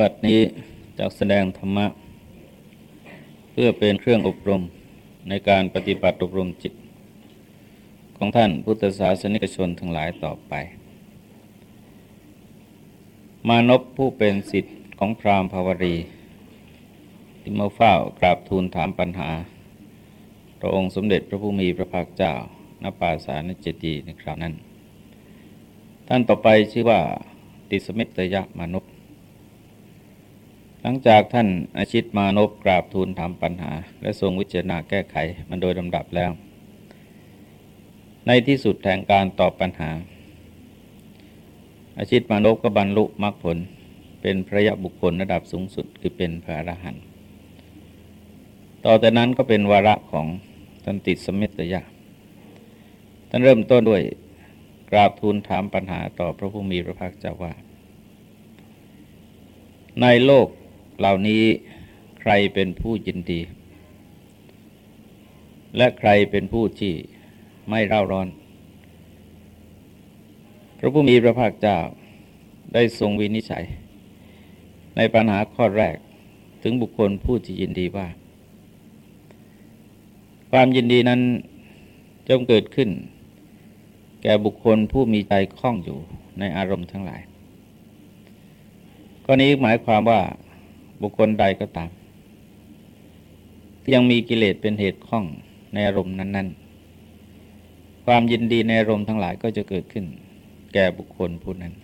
บัดนี้จากแสดงธรรมะ เพื่อเป็นเครื่องอบรมในการปฏิบัติอบรมจิต ของท่านพุทธศาสนิกชนทั้งหลายต่อไป มานพผู้เป็นสิทธิ์ของพราหมณ์ภาวรีที่มาเฝ้ากราบทูลถามปัญหา พระองค์สมเด็จพระผู้มีพระภาคเจ้าณป่าสารเจดีในคราวนั้น ท่านต่อไปชื่อว่าติสมิตยะมานพ หลังจากท่านอาชิตมานพกราบทูลถามปัญหา และทรงวิจารณาแก้ไขมันโดยลำดับแล้ว ในที่สุดแห่งการตอบปัญหา อาชิตมานพก็บรรลุมรรคผลเป็นพระยะบุคคลระดับสูงสุดคือเป็นพระอรหันต์ต่อแต่นั้นก็เป็นวาระของท่านติดสมิตยะท่านเริ่มต้นด้วยกราบทูลถามปัญหาต่อพระผู้มีพระภาคเจ้าว่า ในโลก เหล่านี้ใครเป็นผู้ยินดี และใครเป็นผู้ที่ไม่เร่าร้อน พระผู้มีพระภาคเจ้าได้ทรงวินิจฉัย ในปัญหาข้อแรกถึงบุคคลผู้ที่ยินดีว่า ความยินดีนั้นจงเกิดขึ้น แก่บุคคลผู้มีใจคล่องอยู่ในอารมณ์ทั้งหลายข้อนี้หมายความว่า บุคคลใดก็ตาม ยังมีกิเลสเป็นเหตุข้องในอารมณ์นั้น ๆ ความยินดีในอารมณ์ทั้งหลายก็จะเกิดขึ้น แก่บุคคลผู้นั้น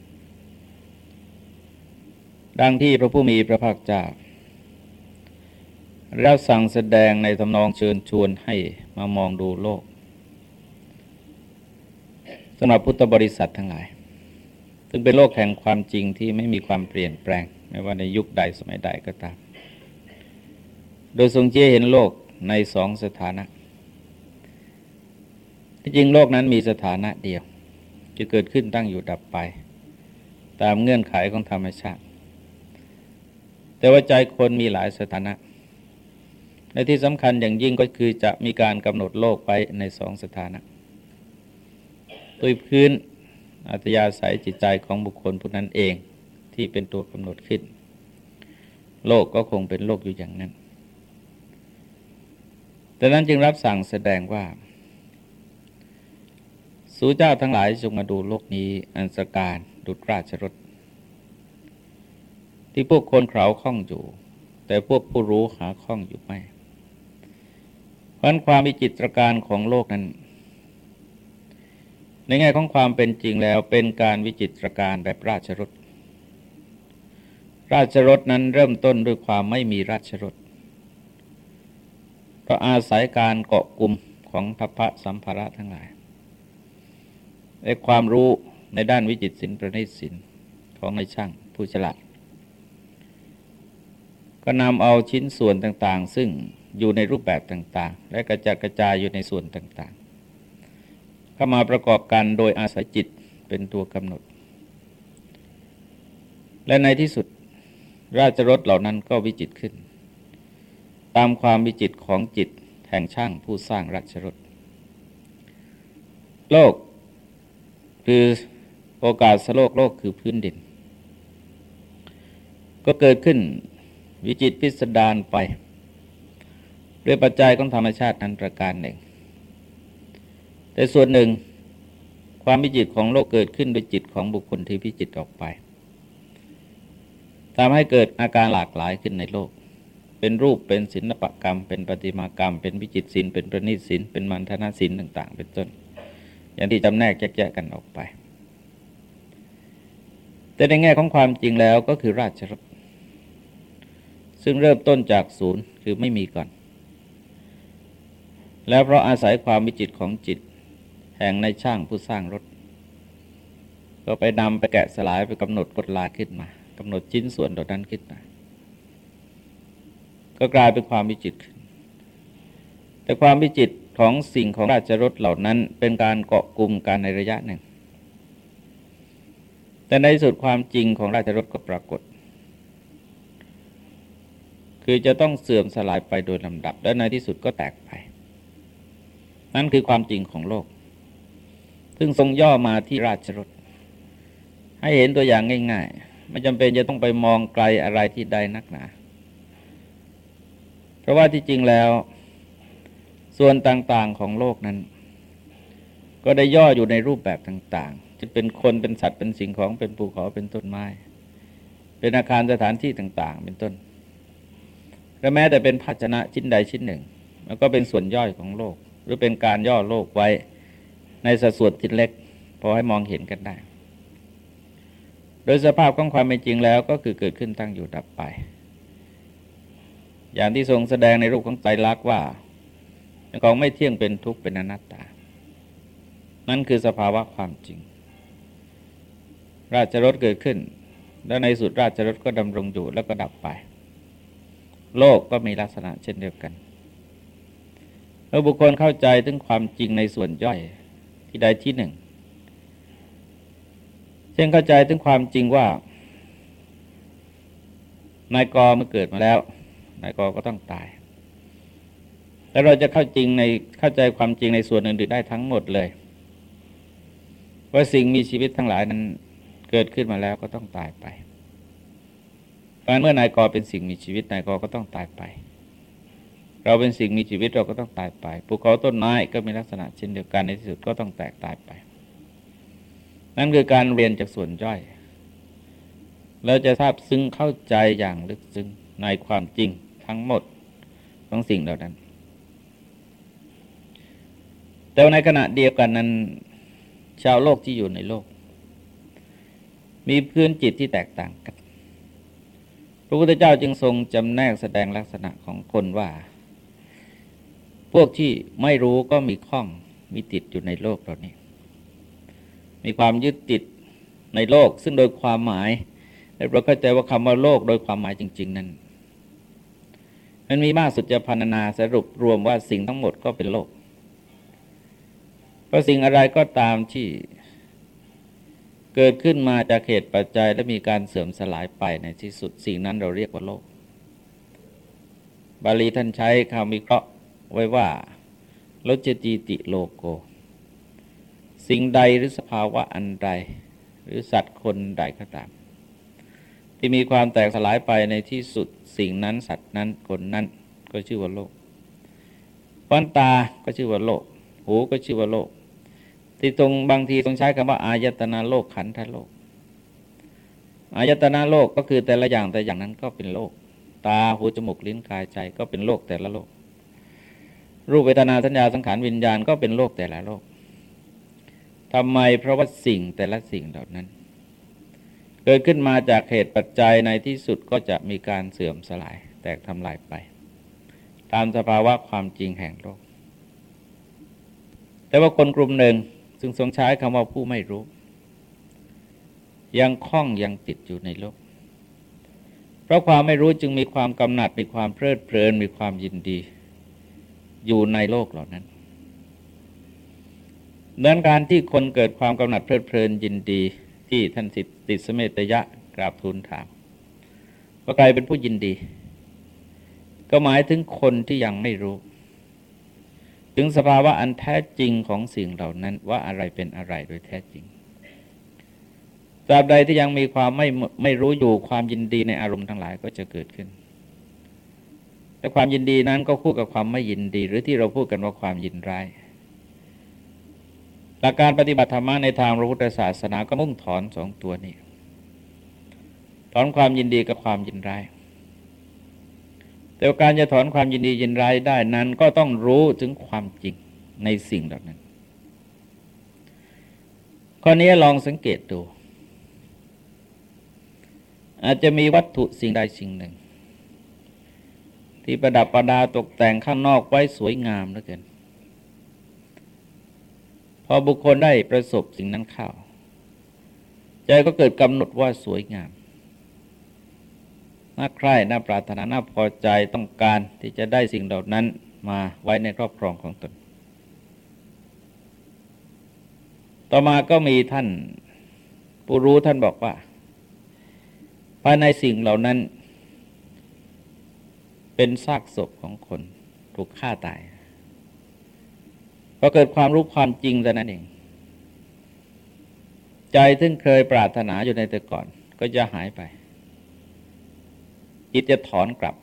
ดังที่พระผู้มีพระภาคเจ้าแล้วสั่งแสดงในทำนองเชิญชวนให้มามองดูโลกสำหรับพุทธบริษัททั้งหลาย ซึ่งเป็นโลกแห่งความจริงที่ไม่มีความเปลี่ยนแปลง ไม่ว่าในยุคใดสมัยใดก็ตาม โดยทรงเจียเห็นโลกในสองสถานะ ที่จริงโลกนั้นมีสถานะเดียว จะเกิดขึ้นตั้งอยู่ดับไป ตามเงื่อนไขของธรรมชาติ แต่ว่าใจคนมีหลายสถานะในที่สำคัญอย่างยิ่งก็คือจะมีการกำหนดโลกไปในสองสถานะโดยพื้นอัตยาศัยจิตใจของบุคคลผู้นั้นเอง ที่เป็นตัวกำหนดขึ้น โลกก็คงเป็นโลกอยู่อย่างนั้นดังนั้นจึงรับสั่งแสดงว่า สู่เจ้าทั้งหลายจงมาดูโลกนี้อันสการดุจราชรถ ที่พวกคนเขาข้องอยู่ แต่พวกผู้รู้หาข้องอยู่ไม่เพราะความวิจิตรการของโลกนั้น ในแง่ของความเป็นจริงแล้วเป็นการวิจิตรการแบบราชรถ ราชรถนั้นเริ่มต้นด้วยความไม่มีราชรถเพราะอาศัยการเกาะกลุ่มของทัพพะสัมภาระทั้งหลายและความรู้ในด้านวิจิตศิลป์ประณีตศิลป์ของในช่างผู้ฉลาด ก็นำเอาชิ้นส่วนต่างๆ ซึ่งอยู่ในรูปแบบต่างๆ และกระจัดกระจายอยู่ในส่วนต่างๆ เข้ามาประกอบกันโดยอาศัยจิตเป็นตัวกำหนด และในที่สุด ราชรถเหล่านั้นก็วิจิตขึ้น ตามความวิจิตของจิตแห่งช่างผู้สร้างราชรถโลกคือโอกาสสโลกโลกคือพื้นดิน ก็เกิดขึ้นวิจิตพิสดารไป ด้วยปัจจัยของธรรมชาตินั้นประการหนึ่ง แต่ส่วนหนึ่งความวิจิตของโลกเกิดขึ้นโดยจิตของบุคคลที่วิจิตออกไป ทำให้เกิดอาการหลากหลายขึ้นในโลก เป็นรูปเป็นศิลปกรรม เป็นปฏิมากรรม เป็นวิจิตรศิลป์เป็นประณีตศิลป์เป็นมันธนศิลป์ต่าง ๆ เป็นต้น อย่างที่จำแนกแยกๆกันออกไป แต่ในแง่ของความจริงแล้วก็คือราชรถซึ่งเริ่มต้นจากศูนย์คือไม่มีก่อน แล้วเพราะอาศัยความวิจิตของจิต แห่งในช่างผู้สร้างรถ ก็ไปนำไปแกะสลายไปกำหนดกฎลาขึ้นมา กำหนดชิ้นส่วนเหล่านั้นขึ้นมาก็กลายเป็นความวิจิตขึ้น แต่ความวิจิตของสิ่งของราชรถเหล่านั้นเป็นการเกาะกลุ่มการในระยะหนึ่ง แต่ในสุดความจริงของราชรถก็ปรากฏ คือจะต้องเสื่อมสลายไปโดยลำดับ และในที่สุดก็แตกไป นั่นคือความจริงของโลก ซึ่งทรงย่อมาที่ราชรถให้เห็นตัวอย่างง่าย ๆ ไม่จำเป็นจะต้องไปมองไกลอะไรที่ใดนักหนา เพราะว่าที่จริงแล้ว ส่วนต่างๆของโลกนั้น ก็ได้ย่ออยู่ในรูปแบบต่างๆ จะเป็นคนเป็นสัตว์เป็นสิ่งของเป็นภูเขาเป็นต้นไม้ เป็นอาคารสถานที่ต่าง ๆ เป็นต้นและแม้แต่เป็นภาชนะชิ้นใดชิ้นหนึ่ง แล้วก็เป็นส่วนย่อยของโลก หรือเป็นการย่อโลกไว้ในสัดส่วนที่เล็กพอให้มองเห็นกันได้ โดยสภาพของความเป็นจริงแล้วก็คือเกิดขึ้นตั้งอยู่ดับไป อย่างที่ทรงแสดงในรูปของไตรลักษณ์ว่าของไม่เที่ยงเป็นทุกข์เป็นอนัตตา นั่นคือสภาวะความจริง ราชรถเกิดขึ้น แล้วในสุดราชรถก็ดำรงอยู่แล้วก็ดับไป โลกก็มีลักษณะเช่นเดียวกันเมื่อบุคคลเข้าใจถึงความจริงในส่วนย่อยที่ใดที่หนึ่ง ช่นเข้าใจถึงความจริงว่านายกอเมื่อเกิดมาแล้วนายกก็ต้องตาย แต่เราจะเข้าจริงในเข้าใจความจริงในส่วนอื่นๆได้ทั้งหมดเลย ว่าสิ่งมีชีวิตทั้งหลายนั้นเกิดขึ้นมาแล้วก็ต้องตายไปเพราะเมื่อนายกอเป็นสิ่งมีชีวิตนายกก็ต้องตายไป เราเป็นสิ่งมีชีวิตเราก็ต้องตายไปภูเขาต้นไม้ก็มีลักษณะเช่นเดียวกันในที่สุดก็ต้องแตกตายไป นั่นคือการเรียนจากส่วนย่อยเราจะทราบซึ้งเข้าใจอย่างลึกซึ้งในความจริงทั้งหมดของสิ่งเหล่านั้น แต่ในขณะเดียวกันนั้น ชาวโลกที่อยู่ในโลก มีพื้นจิตที่แตกต่างกัน พระพุทธเจ้าจึงทรงจำแนกแสดงลักษณะของคนว่า พวกที่ไม่รู้ก็มีข้องมีติดอยู่ในโลกเรานี้ มีความยึดติดในโลก ซึ่งโดยความหมายเราเข้าใจว่าคำว่าโลกโดยความหมายจริง ๆ นั้นมันมีมากสุดจะพันนาสรุปรวมว่าสิ่งทั้งหมดก็เป็นโลก เพราะสิ่งอะไรก็ตามที่เกิดขึ้นมาจากเหตุปัจจัยและมีการเสื่อมสลายไปในที่สุดสิ่งนั้นเราเรียกว่าโลก บาลีท่านใช้คำวิเคราะห์ไว้ว่าลจจีติโลโก สิ่งใดหรือสภาวะอันใด หรือสัตว์คนใดก็ตาม ที่มีความแตกสลายไปในที่สุดสิ่งนั้นสัตว์นั้นคนนั้นก็ชื่อว่าโลกฟันตาก็ชื่อว่าโลก หูก็ชื่อว่าโลก ที่ตรงบางทีต้องใช้คำว่าอายตนาโลกขันธโลก อายตนาโลกก็คือแต่ละอย่างแต่อย่างนั้นก็เป็นโลก ตาหูจมูกลิ้นกายใจก็เป็นโลกแต่ละโลก รูปเวทนาสัญญาสังขารวิญญาณก็เป็นโลกแต่ละโลก ทำไมเพราะว่าสิ่งแต่ละสิ่งเหล่านั้น เกิดขึ้นมาจากเหตุปัจจัยในที่สุดก็จะมีการเสื่อมสลาย แตกทำลายไป ตามสภาวะความจริงแห่งโลก แต่ว่าคนกลุ่มหนึ่งซึ่งทรงใช้คำว่าผู้ไม่รู้ ยังคล้องยังติดอยู่ในโลก เพราะความไม่รู้จึงมีความกำหนัดมีความเพลิดเพลินมีความยินดี อยู่ในโลกเหล่านั้น ดังการที่คนเกิดความกำหนัดเพลิดเพลินยินดีที่ท่านสิทธิสเมตยะกราบทูลถามก็กลายเป็นผู้ยินดี ก็หมายถึงคนที่ยังไม่รู้ ถึงสภาวะอันแท้จริงของสิ่งเหล่านั้นว่าอะไรเป็นอะไรโดยแท้จริงตราบใดที่ยังมีความไม่ไม่รู้อยู่ความยินดีในอารมณ์ทั้งหลายก็จะเกิดขึ้นและความยินดีนั้นก็คู่กับความไม่ยินดี หรือที่เราพูดกันว่าความยินร้าย หลักการปฏิบัติธรรมในทางพระพุทธศาสนาก็มุ่งถอนสองตัวนี้ ถอนความยินดีกับความยินร้าย แต่การจะถอนความยินดียินร้ายได้นั้นก็ต้องรู้ถึงความจริงในสิ่งเหล่านั้น ข้อนี้ลองสังเกตดู อาจจะมีวัตถุสิ่งใดสิ่งหนึ่ง ที่ประดับประดาตกแต่งข้างนอกไว้สวยงามเหลือเกิน พอบุคคลได้ประสบสิ่งนั้นเข้า ใจก็เกิดกำหนดว่าสวยงามน่าใคร่น่าปรารถนาน่าพอใจต้องการที่จะได้สิ่งเหล่านั้นมาไว้ในครอบครองของตน ต่อมาก็มีท่านผู้รู้ท่านบอกว่า ภายในสิ่งเหล่านั้น เป็นซากศพของคนถูกฆ่าตาย พอเกิดความรู้ความจริงแต่นั้นเอง ใจซึ่งเคยปรารถนาอยู่ในแต่ก่อน ก็จะหายไป จิตจะถอนกลับ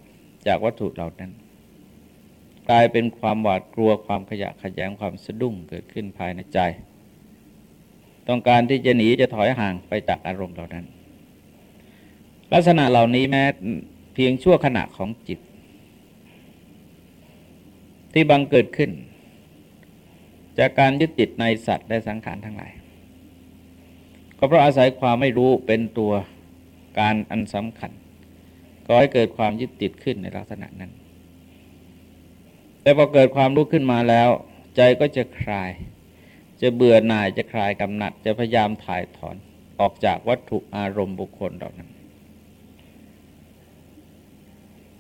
จากวัตถุเหล่านั้น กลายเป็นความหวาดกลัวความขยะขยงความสะดุ้งเกิดขึ้นภายในใจ ต้องการที่จะหนีจะถอยห่างไปจากอารมณ์เหล่านั้น ลักษณะเหล่านี้แม้เพียงชั่วขณะของจิต ที่บังเกิดขึ้น จากการยึดติดในสัตว์และสังขารทั้งหลาย ก็เพราะอาศัยความไม่รู้เป็นตัวการอันสำคัญ ก็ให้เกิดความยึดติดขึ้นในลักษณะนั้น แต่พอเกิดความรู้ขึ้นมาแล้ว ใจก็จะคลาย จะเบื่อหน่ายจะคลายกำหนัด จะพยายามถ่ายถอนออกจากวัตถุอารมณ์บุคคลเหล่านั้น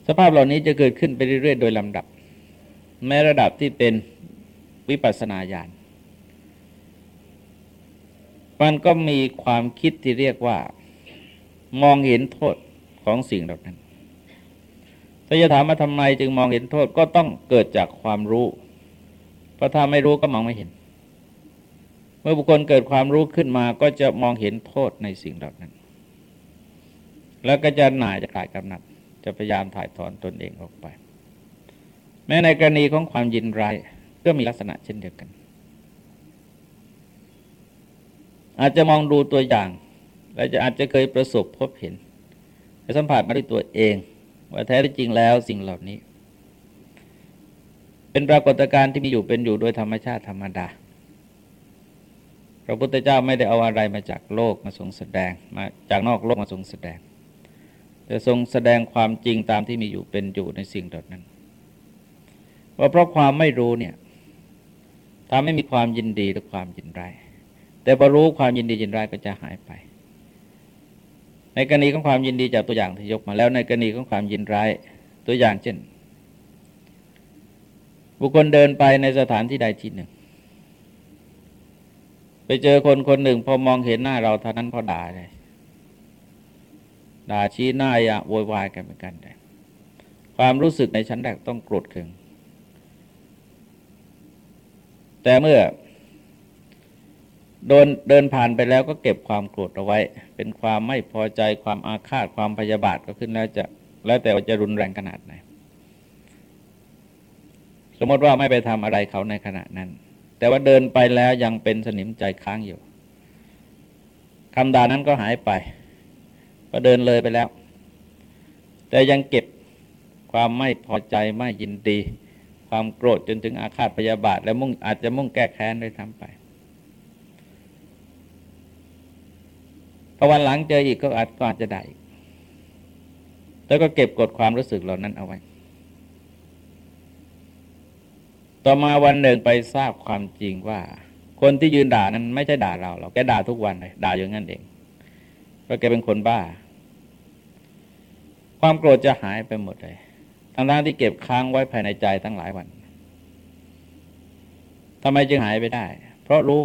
สภาพเหล่านี้จะเกิดขึ้นไปเรื่อยๆ โดยลำดับ แม้ระดับที่เป็น วิปัสสนาญาณมันก็มีความคิดที่เรียกว่า มองเห็นโทษของสิ่งเหล่านั้นถ้าจะถามว่าทำไมจึงมองเห็นโทษก็ต้องเกิดจากความรู้ เพราะถ้าไม่รู้ก็มองไม่เห็น เมื่อบุคคลเกิดความรู้ขึ้นมาก็จะมองเห็นโทษในสิ่งเหล่านั้น แล้วก็จะหน่ายจะกลายกำหนัด จะพยายามถ่ายถอนตนเองออกไป แม้ในกรณีของความยินร้าย ก็มีลักษณะเช่นเดียวกัน อาจจะมองดูตัวอย่างและจะอาจจะเคยประสบพบเห็นไปสัมผัสมาด้วยตัวเอง ว่าแท้จริงแล้วสิ่งเหล่านี้ เป็นปรากฏการณ์ที่มีอยู่เป็นอยู่โดยธรรมชาติธรรมดาพระพุทธเจ้าไม่ได้เอาอะไรมาจากโลกมาทรงแสดงมาจากนอกโลกมาทรงแสดงแต่ทรงแสดงความจริงตามที่มีอยู่เป็นอยู่ในสิ่งเหล่านั้น ว่าเพราะความไม่รู้เนี่ย ทำให้มีความยินดีหรือความยินร้ายแต่พอรู้ความยินดียินร้ายก็จะหายไป ในกรณีของความยินดีจากตัวอย่างที่ยกมาแล้วในกรณีของความยินร้ายตัวอย่างเช่น บุคคลเดินไปในสถานที่ใดที่หนึ่ง ไปเจอคนคนหนึ่ง พอมองเห็นหน้าเราเท่านั้นพอด่าเลยด่าชี้หน้าอะโวยวายกันเหมือนกันเลยความรู้สึกในชั้นแรกต้องโกรธเคือง แต่เมื่อโดนเดินผ่านไปแล้วก็เก็บความโกรธเอาไว้ เป็นความไม่พอใจความอาฆาตความพยาบาทก็ขึ้นแล้วจะแล้วแต่ว่าจะรุนแรงขนาดไหน สมมติว่าไม่ไปทำอะไรเขาในขณะนั้น แต่ว่าเดินไปแล้วยังเป็นสนิมใจค้างอยู่คำด่านั้นก็หายไปก็เดินเลยไปแล้ว แต่ยังเก็บความไม่พอใจไม่ยินดี ความโกรธจนถึงอาฆาตพยาบาท และมุ่งอาจจะมุ่งแก้แค้นด้วยทำไปพอวันหลังเจออีกก็อาจก็อาจจะได้อีกแล้วก็เก็บกดความรู้สึกเหล่านั้นเอาไว้ ต่อมาวันหนึ่งไปทราบความจริงว่า คนที่ยืนด่านั้นไม่ใช่ด่าเราเราแกด่าทุกวันเลยด่าอย่างนั้นเองเพราะแกเป็นคนบ้า ความโกรธจะหายไปหมดเลย ทั้งๆที่เก็บค้างไว้ภายในใจตั้งหลายวันทำไมจึงหายไปได้ เพราะรู้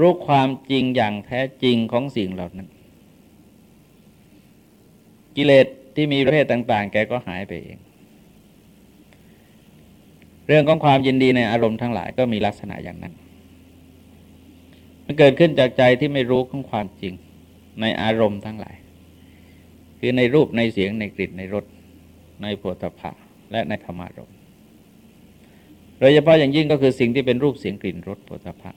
รู้ความจริงอย่างแท้จริงของสิ่งเหล่านั้น กิเลสที่มีประเภทต่าง ๆ แกก็หายไปเอง เรื่องของความยินดีในอารมณ์ทั้งหลายก็มีลักษณะอย่างนั้น มันเกิดขึ้นจากใจที่ไม่รู้ของความจริงในอารมณ์ทั้งหลาย คือในรูปในเสียงในกลิ่นในรส ในโผฏฐะและในธรรมารมโดยเฉพาะอย่างยิ่งก็คือสิ่งที่เป็นรูปเสียงกลิ่นรสโผฏฐะ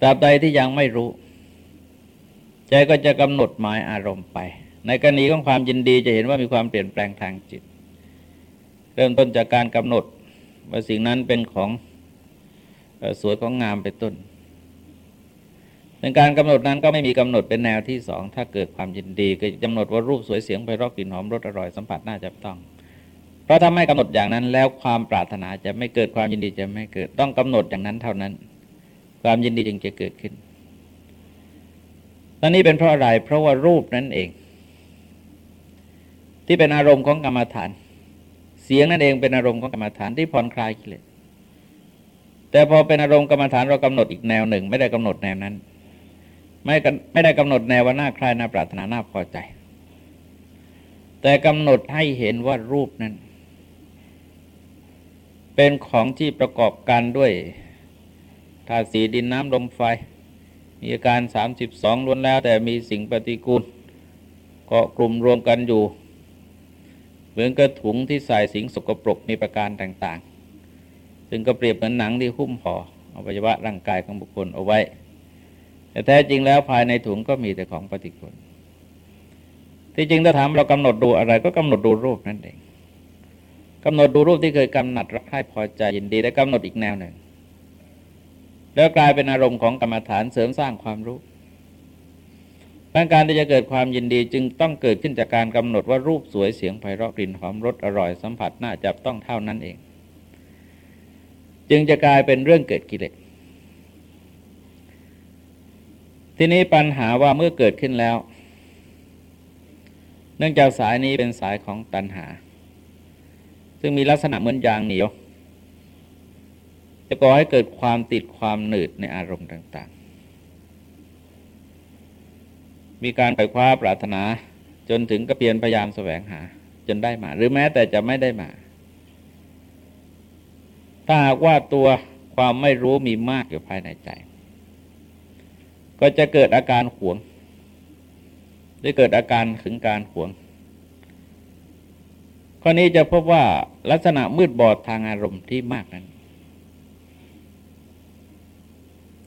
ตราบใดที่ยังไม่รู้ ใจก็จะกำหนดหมายอารมณ์ไป ในกรณีของความยินดีจะเห็นว่ามีความเปลี่ยนแปลงทางจิต เริ่มต้นจากการกำหนดว่าสิ่งนั้นเป็นของสวยของงามเป็นต้น ในการกำหนดนั้นก็ไม่มีกำหนดเป็นแนวที่สองถ้าเกิดความยินดีก็กำหนดว่ารูปสวยเสียงไปรอกกลิ่นหอมรสอร่อยสัมผัสน่าจะต้อง เพราะถ้าไม่กำหนดอย่างนั้น แล้วความปรารถนาจะไม่เกิดความยินดีจะไม่เกิดต้องกำหนดอย่างนั้นเท่านั้น ความยินดีจึงจะเกิดขึ้นตอนนี้เป็นเพราะอะไรเพราะว่ารูปนั่นเอง ที่เป็นอารมณ์ของกรรมฐาน เสียงนั่นเองเป็นอารมณ์ของกรรมฐานที่ผ่อนคลายกิเลสแต่พอเป็นอารมณ์กรรมฐานเรากำหนดอีกแนวหนึ่ง ไม่ได้กำหนดแนวนั้น ไม่ไม่ได้กำหนดแนวว่าน่าใคลายน่าปรารถนาหน่าพอใจ แต่กำหนดให้เห็นว่ารูปนั้น เป็นของที่ประกอบกันด้วยธาตุสีดินน้ำลมไฟ มีอาการ32ล้วนแล้ว แต่มีสิ่งปฏิกูลเกาะกลุ่มรวมกันอยู่ เหมือนกระถุงที่ใส่สิ่งสกปรกมีประการต่างๆ ซึ่งก็เปรียบเหมือนหนังที่หุ้มห่ออวัยวะร่างกายของบุคคลเอาไว้ แต่แท้จริงแล้วภายในถุงก็มีแต่ของปฏิกูลที่จริงถ้าถามเรากำหนดดูอะไร ก็กำหนดดูรูปนั่นเองกำหนดดูรูปที่เคยกำหนัดรักใคร่พอใจยินดีและกำหนดอีกแนวหนึ่ง แล้วกลายเป็นอารมณ์ของกรรมฐานเสริมสร้างความรู้การที่จะเกิดความยินดีจึงต้องเกิดขึ้นจากการกำหนดว่ารูปสวยเสียงไพเราะกลิ่นหอมรสอร่อยสัมผัสน่าจับต้องเท่านั้นเอง จึงจะกลายเป็นเรื่องเกิดกิเลส ทีนี้ปัญหาว่าเมื่อเกิดขึ้นแล้ว เนื่องจากสายนี้เป็นสายของตัณหา ซึ่งมีลักษณะเหมือนยางเหนียว จะก่อให้เกิดความติดความหนืดในอารมณ์ต่าง ๆ มีการไปคว้าปรารถนาจนถึงกระเพียนพยายามแสวงหา จนได้มา หรือแม้แต่จะไม่ได้มา ถ้าหากว่าตัวความไม่รู้มีมากอยู่ภายในใจ ก็จะเกิดอาการหวงหรือเกิดอาการถึงการหวง ข้อนี้จะพบว่าลักษณะมืดบอดทางอารมณ์ที่มากนั้น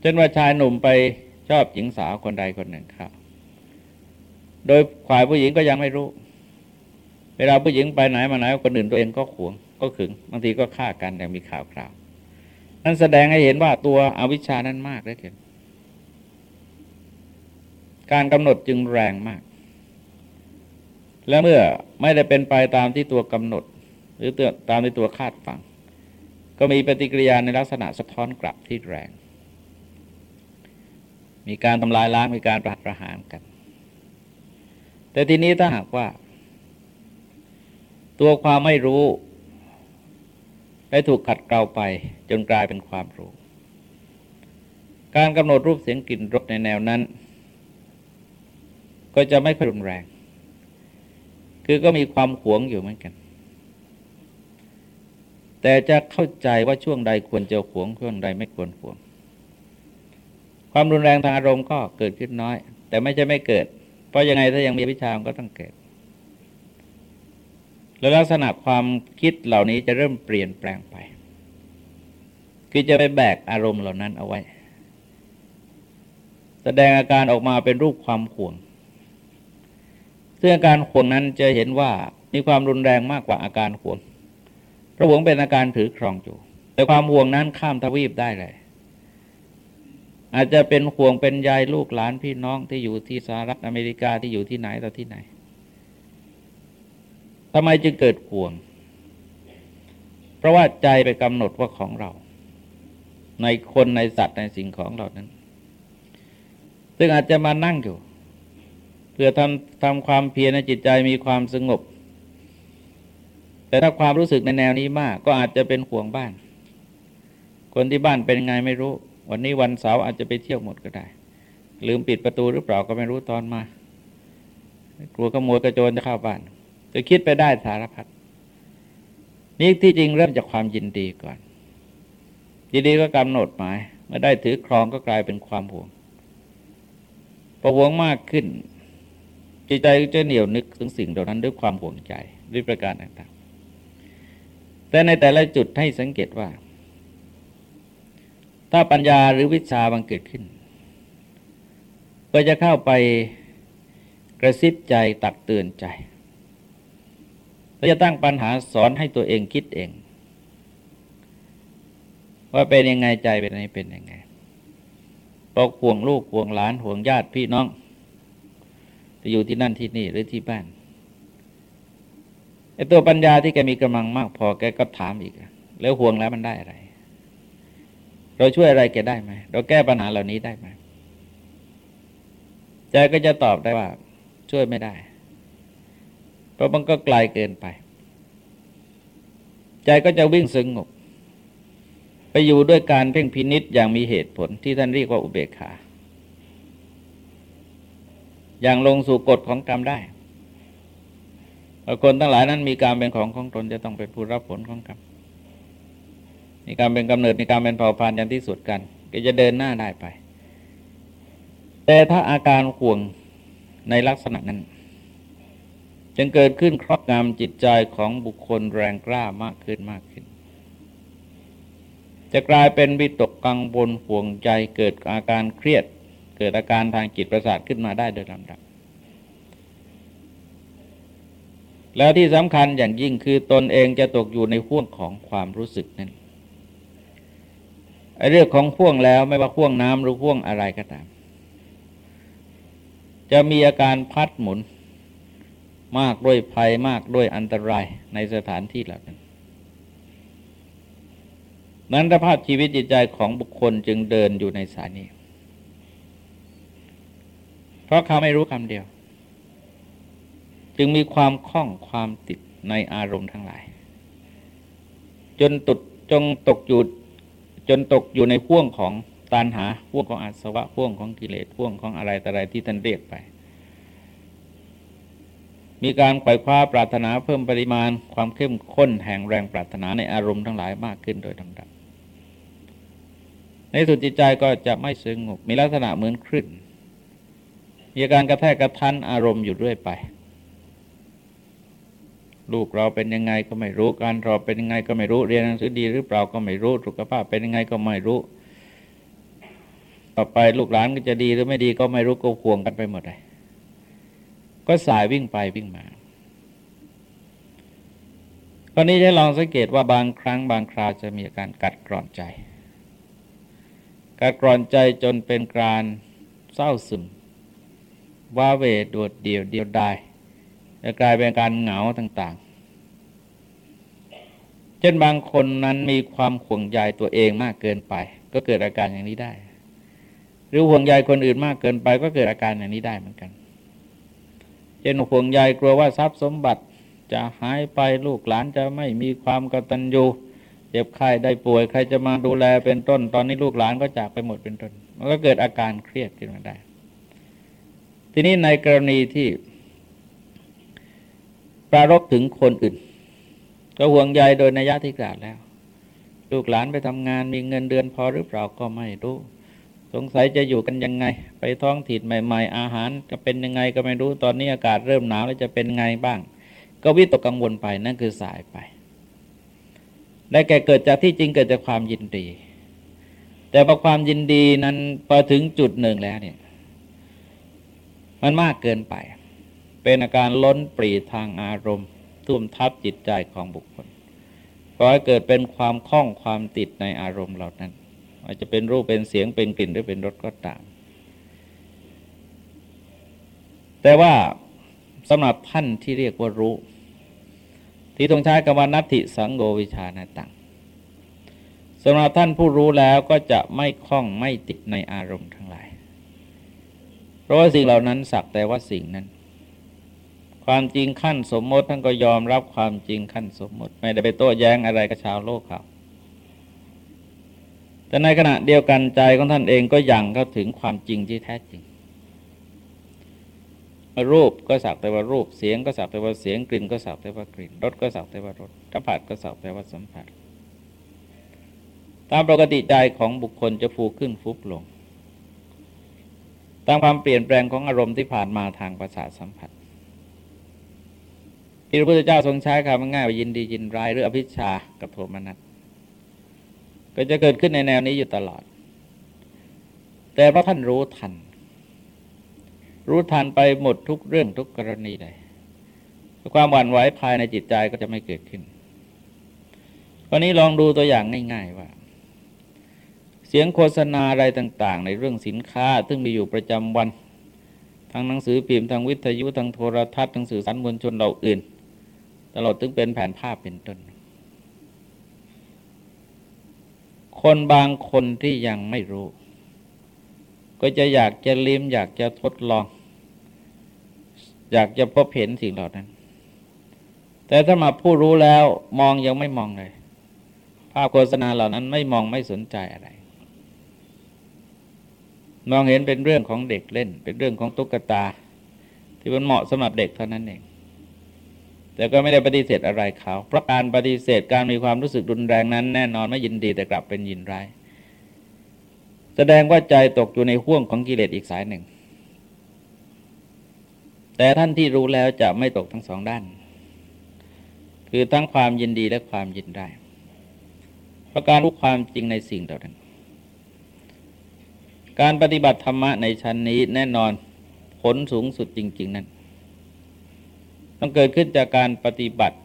จนว่าชายหนุ่มไปชอบหญิงสาวคนใดคนหนึ่งครับ โดยฝ่ายผู้หญิงก็ยังไม่รู้ เวลาผู้หญิงไปไหนมาไหนคนอื่นตัวเองก็ขวง ก็ขึง บางทีก็ฆ่ากันอย่างมีข่าวคราว นั่นแสดงให้เห็นว่าตัวอวิชานั้นมากเลยเกิน การกำหนดจึงแรงมาก และเมื่อไม่ได้เป็นไปตามที่ตัวกำหนด หรือตามที่ตัวคาดฝัง ก็มีปฏิกิริยาในลักษณะสะท้อนกลับที่แรง มีการทำลายล้างมีการประหัตประหารกัน แต่ทีนี้ถ้าหากว่า ตัวความไม่รู้ได้ถูกขัดเกลาไปจนกลายเป็นความรู้ การกำหนดรูปเสียงกลิ่นรสในแนวนั้น ก็จะไม่ค่อยรุนแรง คือก็มีความหวงอยู่เหมือนกัน แต่จะเข้าใจว่าช่วงใดควรจะหวงช่วงใดไม่ควรหวง ความรุนแรงทางอารมณ์ก็เกิดขึ้นน้อย แต่ไม่ใช่ไม่เกิด เพราะยังไงถ้ายังมีวิชาก็ต้องเกิด แล้วลักษณะความคิดเหล่านี้จะเริ่มเปลี่ยนแปลงไป คือจะไปแบกอารมณ์เหล่านั้นเอาไว้ แสดงอาการออกมาเป็นรูปความห่วง ซึ่งอาการห่วงนั้นจะเห็นว่ามีความรุนแรงมากกว่าอาการห่วงเพราะห่วงเป็นอาการถือครองอยู่ แต่ความห่วงนั้นข้ามทวีปได้เลย อาจจะเป็นห่วงเป็นยายลูกหลานพี่น้องที่อยู่ที่สหรัฐอเมริกาที่อยู่ที่ไหนต่อที่ไหนทำไมจึงเกิดห่วง เพราะว่าใจไปกำหนดว่าของเรา ในคนในสัตว์ในสิ่งของเรานั้น ซึ่งอาจจะมานั่งอยู่ พื่อทำทำความเพียรในจิตใจมีความสงบ แต่ถ้าความรู้สึกในแนวนี้มาก ก็อาจจะเป็นห่วงบ้าน คนที่บ้านเป็นไงไม่รู้ วันนี้วันเสาร์อาจจะไปเที่ยวหมดก็ได้ ลืมปิดประตูหรือเปล่าก็ไม่รู้ตอนมากลัวขโมยกระโจนจะเข้าบ้าน จะคิดไปได้สารพัดนี่ที่จริงเริ่มจากความยินดีก่อน ยินดีก็กำหนดหมายเมื่อได้ถือครองก็กลายเป็นความห่วงพอห่วงมากขึ้น จิตใจจะเหนียวนึกถึงสิ่งเหล่านั้นด้วยความห่วงใจด้วยประการต่างๆ แต่ในแต่ละจุดให้สังเกตว่า ถ้าปัญญาหรือวิชาบังเกิดขึ้น ก็จะเข้าไปกระซิบใจตักเตือนใจเราจะตั้งปัญหาสอนให้ตัวเองคิดเอง ว่าเป็นยังไงใจเป็นยังไงเป็นยังไงบอกห่วงลูกห่วงหลานห่วงญาติพี่น้อง จะอยู่ที่นั่นที่นี่หรือที่บ้านไอ้ตัวปัญญาที่แกมีกำลังมากพอแกก็ถามอีก แล้วห่วงแล้วมันได้อะไร เราช่วยอะไรแกได้ไหมเราแก้ปัญหาเหล่านี้ได้ไหมใจก็จะตอบได้ว่า ช่วยไม่ได้ เพราะมันก็ไกลเกินไป ใจก็จะวิ่งสงบไปอยู่ด้วยการเพ่งพินิษอย่างมีเหตุผลที่ท่านเรียกว่าอุเบกขา อย่างลงสู่กฎของกรรมได้คนทั้งหลายนั้นมีการเป็นของของตนจะต้องเป็นผู้รับผลของกรรม มีการเป็นกำเนิดมีการเป็นเผ่าพันธุ์อย่างที่สุดกัน ก็จะเดินหน้าได้ไป แต่ถ้าอาการห่วงในลักษณะนั้น จึงเกิดขึ้นครอบงำจิตใจของบุคคลแรงกล้ามากขึ้นมากขึ้น จะกลายเป็นวิตกกังวลห่วงใจเกิดอาการเครียด เกิดอาการทางจิตประสาทขึ้นมาได้โดยลำดับ แล้วที่สำคัญอย่างยิ่งคือตนเองจะตกอยู่ในห่วงของความรู้สึกนั้นเรื่องของห่วงแล้วไม่ว่าห่วงน้ำหรือห่วงอะไรก็ตาม จะมีอาการพัดหมุน มากด้วยภัยมากด้วยอันตรายในสถานที่เหล่านั้นนั้นสภาพชีวิตจิตใจของบุคคลจึงเดินอยู่ในสายนี้ ราะเขาไม่รู้คำเดียว จึงมีความคล่องความติดในอารมณ์ทั้งหลาย จนตุดจงตกอยู่จนตกอยู่ในพ่วงของตันหาพ่วงของอาสวะพ่วงของกิเลสพ่วงของอะไรแต่อะไรที่ท่านเรียกไป มีการไขว่คว้าปรารถนาเพิ่มปริมาณความเข้มข้นแห่งแรงปรารถนาในอารมณ์ทั้งหลายมากขึ้นโดยลำดับในสุดจิตใจก็จะไม่สงบมีลักษณะเหมือนคลื่น มีการกระแทกกระทันอารมณ์อยู่ด้วยไป ลูกเราเป็นยังไงก็ไม่รู้ การเราเป็นยังไงก็ไม่รู้ เรียนหนังสือดีหรือเปล่าก็ไม่รู้ สุขภาพเป็นยังไงก็ไม่รู้ ต่อไปลูกหลานก็จะดีหรือไม่ดีก็ไม่รู้ก็ห่วงกันไปหมดเลย ก็สายวิ่งไปวิ่งมาตอนนี้จะลองสังเกตว่าบางครั้งบางคราวจะมีอาการกัดกร่อนใจ กัดกร่อนใจจนเป็นการเศร้าซึม ว่าเวดวดเดียวเดียวดายจะกลายเป็นการเหงาต่างๆ เช่นบางคนนั้นมีความห่วงใยตัวเองมากเกินไป ก็เกิดอาการอย่างนี้ได้ หรือห่วงใยคนอื่นมากเกินไป ก็เกิดอาการอย่างนี้ได้เหมือนกัน เช่นห่วงใยกลัวว่าทรัพย์สมบัติจะหายไปลูกหลานจะไม่มีความกตัญญูเจ็บไข้ได้ป่วยใครจะมาดูแลเป็นต้น ตอนนี้ลูกหลานก็จากไปหมดเป็นต้น มันก็เกิดอาการเครียดขึ้นมาได้ ทีนี้ในกรณีที่ปรารบถึงคนอื่น ก็ห่วงใยโดยนัยะที่กล่าวแล้ว ลูกหลานไปทำงานมีเงินเดือนพอหรือเปล่าก็ไม่รู้ สงสัยจะอยู่กันยังไง ไปท้องถิ่นใหม่ ๆ อาหารจะเป็นยังไงก็ไม่รู้ตอนนี้อากาศเริ่มหนาวแล้วจะเป็นไงบ้าง ก็วิตกกังวลไปนั่นคือสายไปได้แก่เกิดจากที่จริงเกิดจากความยินดี แต่พอความยินดีนั้นพอถึงจุดหนึ่งแล้วเนี่ย มันมากเกินไป เป็นอาการล้นปรีทางอารมณ์ทุ่มทับจิตใจของบุคคลก่อให้เกิดเป็นความคล่องความติดในอารมณ์เหล่านั้น อาจจะเป็นรูปเป็นเสียงเป็นกลิ่นหรือเป็นรสก็ตาม แต่ว่าสำหรับท่านที่เรียกว่ารู้ ที่ต้องใช้คำว่านัตติสังโกวิชานาตังสำหรับท่านผู้รู้แล้วก็จะไม่คล้องไม่ติดในอารมณ์ ราะว่าสิ่งเหล่านั้นสักแต่ว่าสิ่งนั้น ความจริงขั้นสมมติท่านก็ยอมรับความจริงขั้นสมมติ ไม่ได้ไปโต้แย้งอะไรกับชาวโลกเขาแต่ในขณะเดียวกันใจของท่านเองก็ยังเข้าถึงความจริงที่แท้จริง รูปก็สักแต่ว่ารูปเสียงก็สักแต่ว่าเสียงกลิ่นก็สักแต่ว่ากลิ่นรสก็สักแต่ว่ารสสัมผัสก็สักแต่ว่าสัมผัส ตามปกติใจของบุคคลจะฟูขึ้นฟุบลงามความเปลี่ยนแปลงของอารมณ์ที่ผ่านมาทางประสาทสัมผัสที่พระพุทธเจ้าทรงใช้คำง่ายว่ายินดียินร้ายหรืออภิชากับโทมนัสก็จะเกิดขึ้นในแนวนี้อยู่ตลอด แต่เพราะท่านรู้ทัน รู้ทันไปหมดทุกเรื่องทุกกรณีเลยความหวั่นไหวภายในจิตใจก็จะไม่เกิดขึ้นวันนี้ลองดูตัวอย่างง่าย ๆ ว่า เสียงโฆษณาอะไรต่าง ๆ ในเรื่องสินค้า ซึ่งมีอยู่ประจำวันทางหนังสือพิมพ์ทางวิทยุทางโทรทัศน์ทางสื่อสารมวลชนเราอื่น ตลอดถึงเป็นแผนภาพเป็นต้น คนบางคนที่ยังไม่รู้ ก็จะอยากจะลิ้มอยากจะทดลอง อยากจะพบเห็นสิ่งเหล่านั้น แต่ถ้ามาผู้รู้แล้วมองยังไม่มองเลย ภาพโฆษณาเหล่านั้นไม่มองไม่สนใจอะไร มองเห็นเป็นเรื่องของเด็กเล่น เป็นเรื่องของตุ๊กตา ที่มันเหมาะสำหรับเด็กเท่านั้นเอง แต่ก็ไม่ได้ปฏิเสธอะไรเขาเพราะการปฏิเสธการมีความรู้สึกรุนแรงนั้น แน่นอนไม่ยินดีแต่กลับเป็นยินร้าย แสดงว่าใจตกอยู่ในห่วงของกิเลสอีกสายหนึ่ง แต่ท่านที่รู้แล้วจะไม่ตกทั้งสองด้าน คือทั้งความยินดีและความยินได้เพราะการรู้ความจริงในสิ่งเหล่านั้น การปฏิบัติธรรมะในชั้นนี้แน่นอนผลสูงสุดจริง ๆ นั้น ต้องเกิดขึ้นจากการปฏิบัติ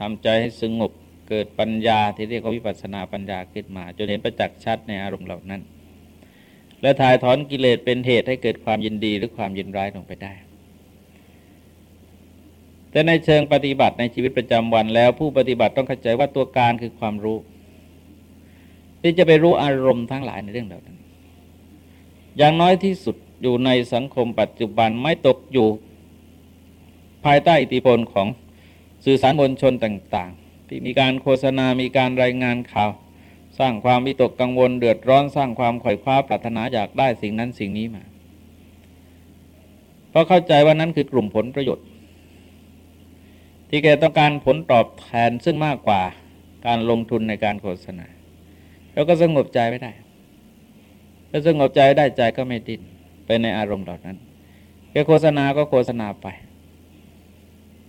ทำใจให้สงบเกิดปัญญาที่เรียกว่าวิปัสสนาปัญญาขึ้นมา จนเห็นประจักษ์ชัดในอารมณ์เหล่านั้น และถ่ายถอนกิเลสเป็นเหตุให้เกิดความยินดีหรือความยินร้ายลงไปได้ แต่ในเชิงปฏิบัติในชีวิตประจำวันแล้วผู้ปฏิบัติต้องเข้าใจว่าตัวการคือความรู้ ที่จะไปรู้อารมณ์ทั้งหลายในเรื่องเหล่านั้น อย่างน้อยที่สุดอยู่ในสังคมปัจจุบันไม่ตกอยู่ ภายใต้อิทธิพลของสื่อสารมวลชนต่างๆ ที่มีการโฆษณา มีการรายงานข่าว สร้างความวิตกกังวลเดือดร้อนสร้างความข่อยคว้าปรารถนาอยากได้สิ่งนั้นสิ่งนี้มา เพราะเข้าใจว่านั้นคือกลุ่มผลประโยชน์ ที่แกต้องการผลตอบแทนซึ่งมากกว่าการลงทุนในการโฆษณาเราก็สงบใจไม่ได้ ถ้าสงบใจได้ใจก็ไม่ดิ้นไปในอารมณ์เหล่านั้นแกโฆษณาก็โฆษณาไป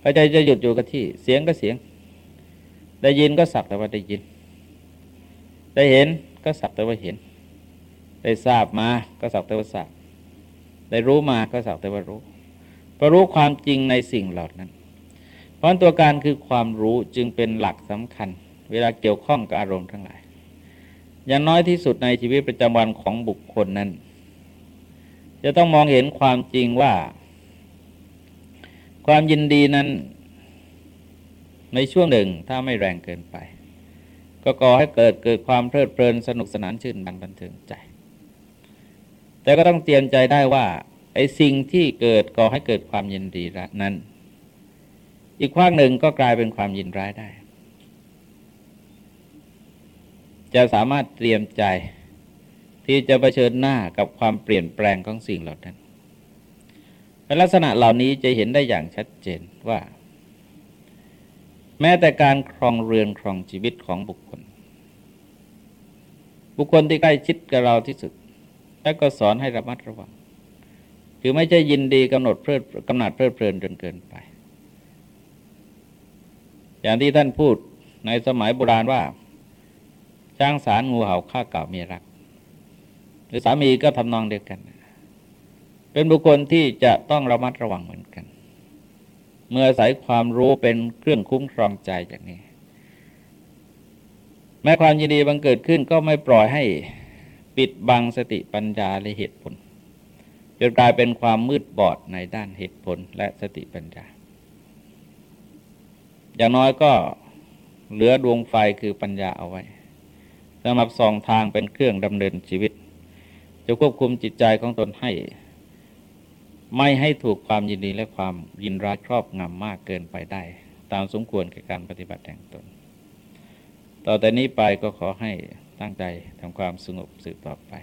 พอใจจะหยุดอยู่กับที่ เสียงก็เสียง ได้ยินก็สักแต่ว่าได้ยิน ได้เห็นก็สักแต่ว่าเห็น ได้ทราบมาก็สักแต่ว่าทราบ ได้รู้มาก็สักแต่ว่ารู้พอรู้ความจริงในสิ่งเหล่านั้น เพราะตัวการคือความรู้จึงเป็นหลักสำคัญ เวลาเกี่ยวข้องกับอารมณ์ทั้งหลาย อย่างน้อยที่สุดในชีวิตประจำวันของบุคคลนั้น จะต้องมองเห็นความจริงว่า ความยินดีนั้น ในช่วงหนึ่งถ้าไม่แรงเกินไป ก็ก่อให้เกิดเกิดความเพลิดเพลินสนุกสนานชื่นบันบันเทิงใจ แต่ก็ต้องเตรียมใจได้ว่าไอ้สิ่งที่เกิดก่อให้เกิดความยินดีนั้น อีกภาคหนึ่งก็กลายเป็นความยินร้ายได้ จะสามารถเตรียมใจ ที่จะเผชิญหน้ากับความเปลี่ยนแปลงของสิ่งเหล่านั้นลักษณะเหล่านี้จะเห็นได้อย่างชัดเจนว่า แม้แต่การครองเรือนครองชีวิตของบุคคล บุคคลที่ใกล้ชิดกับเราที่สุด แล้วก็สอนให้ระมัดระวังคือไม่ใช่ยินดีกำหนดเพลิดกำหนัดเพลิดเพลินจนเกินไป อย่างที่ท่านพูดในสมัยโบราณว่า จ้างสารงูเห่าฆ่าเก่ามีรัก หรือสามีก็ทำนองเดียวกัน เป็นบุคคลที่จะต้องระมัดระวังเหมือนกัน เมื่ออาศัยความรู้เป็นเครื่องคุ้มครองใจอย่างนี้ แม้ความยินดีบังเกิดขึ้นก็ไม่ปล่อยให้ปิดบังสติปัญญาและเหตุผลจนกลายเป็นความมืดบอดในด้านเหตุผลและสติปัญญา อย่างน้อยก็เหลือดวงไฟคือปัญญาเอาไว้ สำหรับสองทางเป็นเครื่องดำเนินชีวิต จะควบคุมจิตใจของตนให้ ไม่ให้ถูกความยินดีและความยินร้ายครอบงำมากเกินไปได้ ตามสมควรกับการปฏิบัติแห่งตน ต่อแต่นี้ไปก็ขอให้ตั้งใจทำความสงบสืบต่อไป